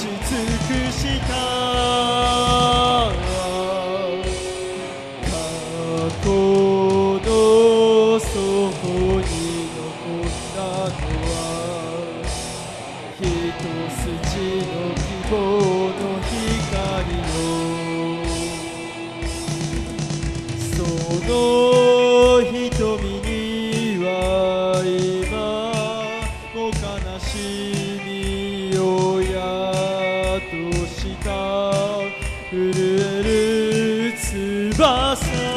し尽くした過去の底に残ったのは一筋の希望の光をその瞳には今お悲しみを。した震える翼。